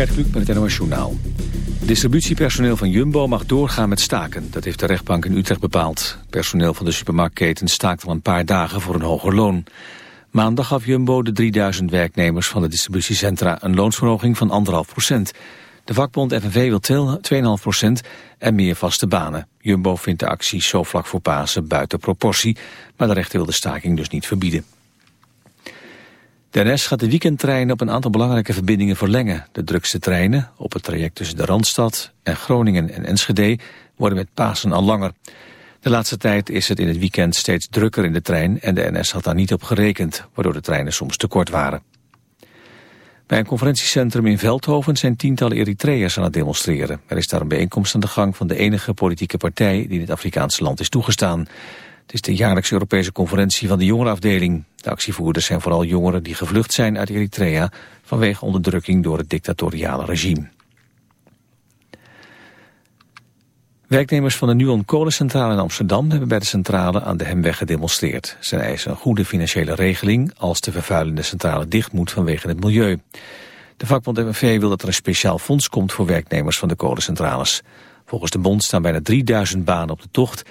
Gert Kluk met het NOS Journaal. Distributiepersoneel van Jumbo mag doorgaan met staken. Dat heeft de rechtbank in Utrecht bepaald. Personeel van de supermarktketen staakt al een paar dagen voor een hoger loon. Maandag gaf Jumbo de 3000 werknemers van de distributiecentra een loonsverhoging van 1,5 procent. De vakbond FNV wil 2,5 procent en meer vaste banen. Jumbo vindt de actie zo vlak voor Pasen buiten proportie, maar de rechter wil de staking dus niet verbieden. De NS gaat de weekendtreinen op een aantal belangrijke verbindingen verlengen. De drukste treinen op het traject tussen de Randstad en Groningen en Enschede worden met Pasen al langer. De laatste tijd is het in het weekend steeds drukker in de trein en de NS had daar niet op gerekend, waardoor de treinen soms te kort waren. Bij een conferentiecentrum in Veldhoven zijn tientallen Eritreërs aan het demonstreren. Er is daar een bijeenkomst aan de gang van de enige politieke partij die in het Afrikaanse land is toegestaan. Het is de jaarlijkse Europese conferentie van de jongerenafdeling. De actievoerders zijn vooral jongeren die gevlucht zijn uit Eritrea vanwege onderdrukking door het dictatoriale regime. Werknemers van de Nuon kolencentrale in Amsterdam hebben bij de centrale aan de Hemweg gedemonstreerd. Ze eisen een goede financiële regeling als de vervuilende centrale dicht moet vanwege het milieu. De vakbond FNV wil dat er een speciaal fonds komt voor werknemers van de kolencentrales. Volgens de bond staan bijna 3000 banen op de tocht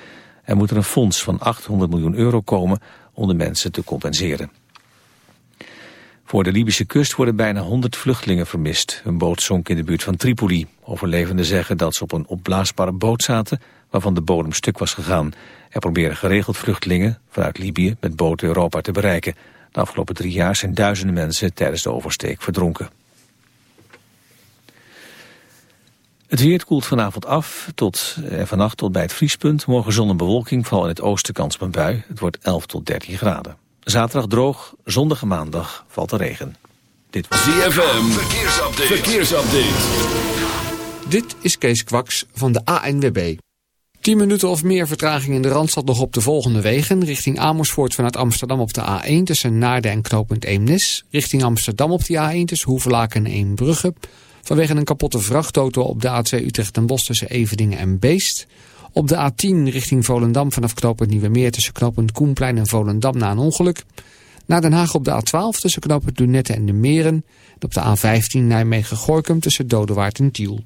er moet er een fonds van 800 miljoen euro komen om de mensen te compenseren. Voor de Libische kust worden bijna 100 vluchtelingen vermist. Een boot zonk in de buurt van Tripoli. Overlevenden zeggen dat ze op een opblaasbare boot zaten... waarvan de bodem stuk was gegaan. Er proberen geregeld vluchtelingen vanuit Libië met boten Europa te bereiken. De afgelopen drie jaar zijn duizenden mensen tijdens de oversteek verdronken. Het weer koelt vanavond af tot, en vannacht tot bij het vriespunt. Morgen zon en bewolking, vooral in het oosten kans op een bui. Het wordt 11 tot 13 graden. Zaterdag droog, zondag en maandag valt er regen. Dit was ZFM, verkeersupdate. verkeersupdate. Dit is Kees Kwaks van de ANWB. 10 minuten of meer vertraging in de Randstad nog op de volgende wegen. Richting Amersfoort vanuit Amsterdam op de A1 tussen Naarden en knooppunt Eemnes. Richting Amsterdam op de A1 tussen Hoevelaken en Eembrugge. Vanwege een kapotte vrachtauto op de A2 Utrecht en Bos tussen Evedingen en Beest. Op de A10 richting Volendam vanaf knooppunt Nieuwe Meer tussen knooppunt Koenplein en Volendam na een ongeluk. Naar Den Haag op de A12 tussen knooppunt Lunette en de Meren. En op de A15 Nijmegen-Gorkum tussen Dodewaard en Tiel.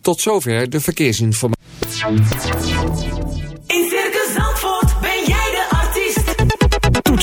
Tot zover de verkeersinformatie.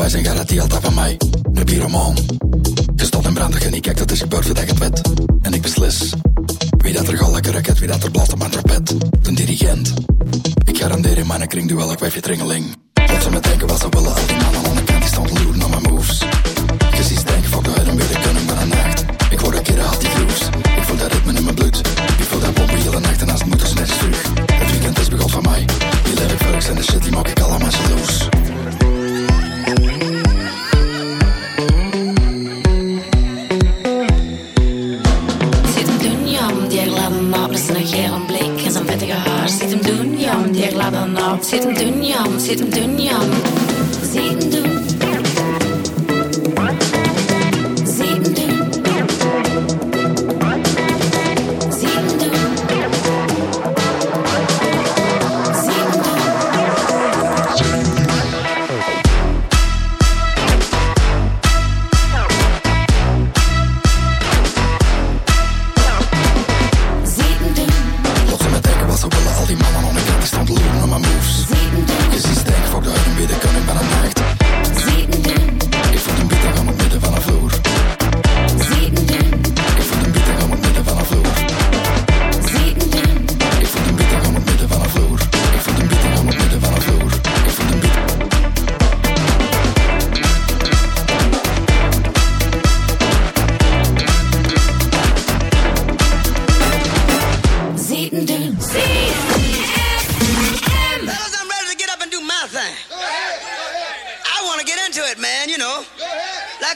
wij zijn garantie altijd van mij, de pyromaan. Gestopt en brandig en ik kijk, dat is gebeurd voordat het wet. En ik beslis, wie dat er gal lekker raket, wie dat er blaast op mijn trapet. De dirigent, ik garandeer in mijn kring duel, ik wijfje tringeling. Wat ze me denken, wat ze willen, al die mannen aan de kant, die stond loeren naar mijn moves. gezien denk denken, fuck de huid, de kunnen maar een nacht. Ik word een keer had die groes. ik voel dat ritme in mijn bloed, ik voel dat Sitting dünyam, sitten dünyam, sitten dünyam.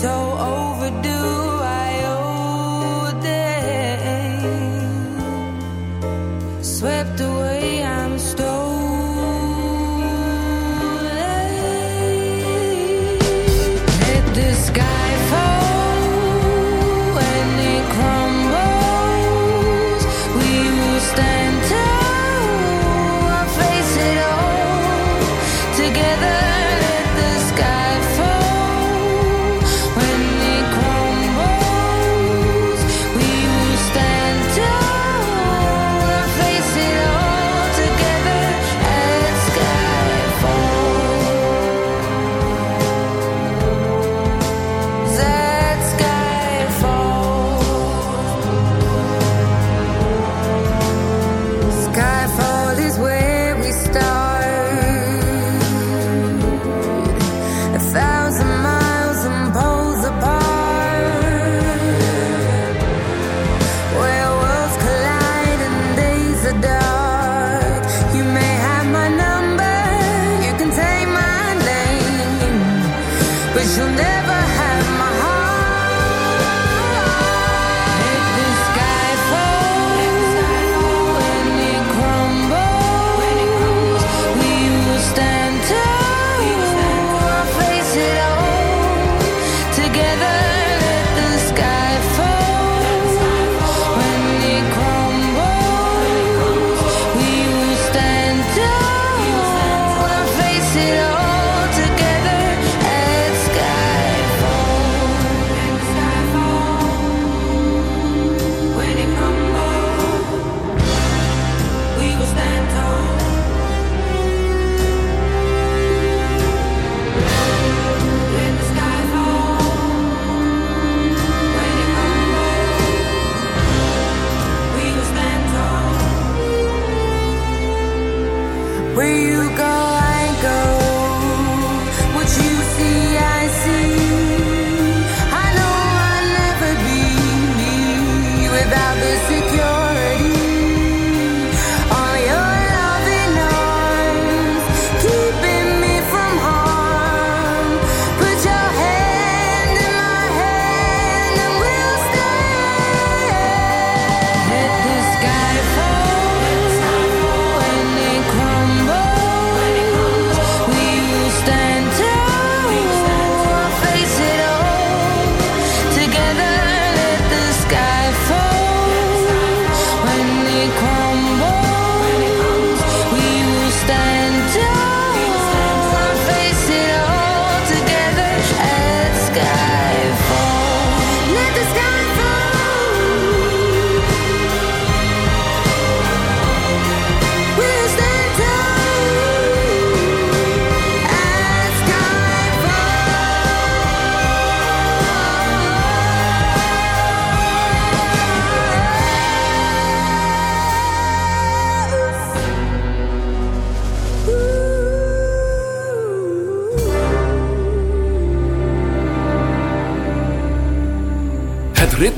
so overdue.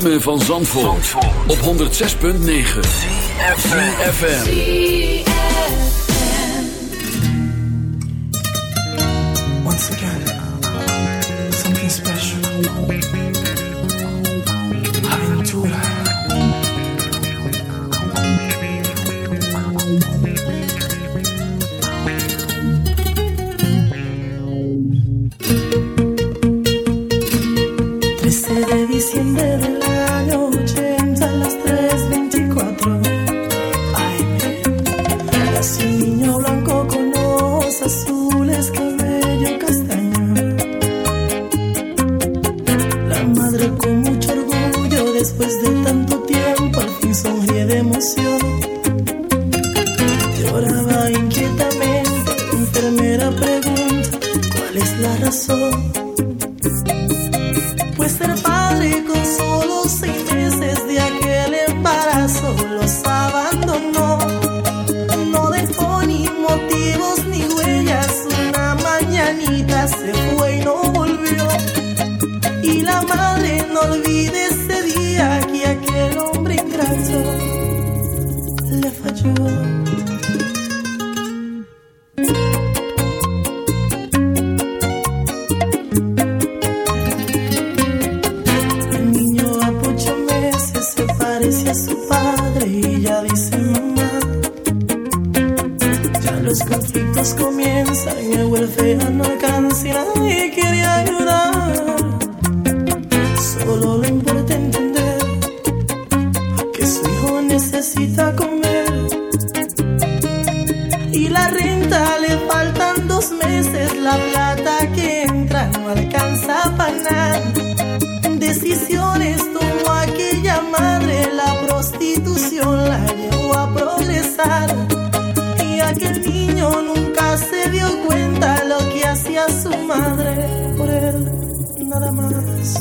ritme van Zandvoort, Zandvoort. op 106.9 CFFM Once again, something special. I enjoy que el niño nunca se dio cuenta lo que hacía su madre por él, nada más.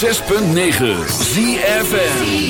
6.9 ZFN